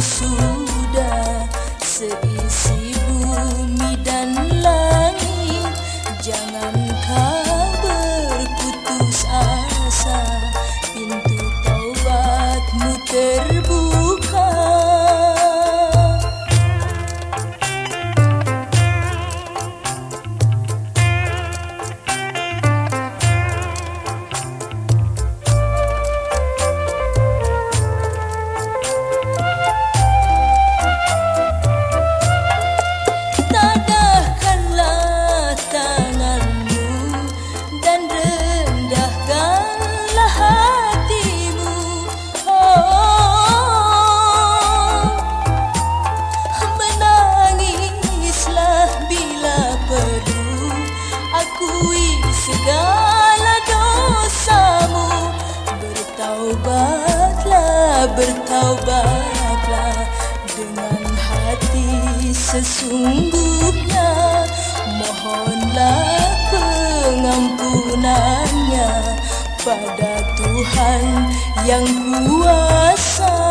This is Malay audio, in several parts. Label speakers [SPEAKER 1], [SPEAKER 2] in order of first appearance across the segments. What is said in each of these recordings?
[SPEAKER 1] sudah sedih. mengakui segala dosamu. Bertaubatlah, bertaubatlah. Dengan hati sesungguhnya Mohonlah pengampunannya Pada Tuhan yang kuasa.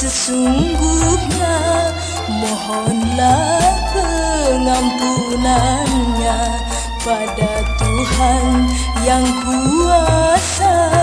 [SPEAKER 1] Sesungguhnya mohonlah pengampunannya pada Tuhan yang kuasa.